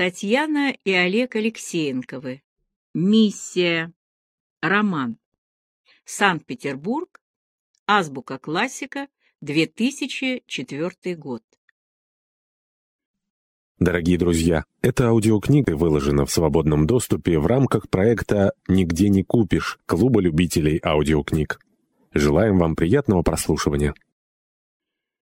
Татьяна и Олег Алексеенковы. Миссия. Роман. Санкт-Петербург. Азбука классика. 2004 год. Дорогие друзья, эта аудиокнига выложена в свободном доступе в рамках проекта «Нигде не купишь» Клуба любителей аудиокниг. Желаем вам приятного прослушивания.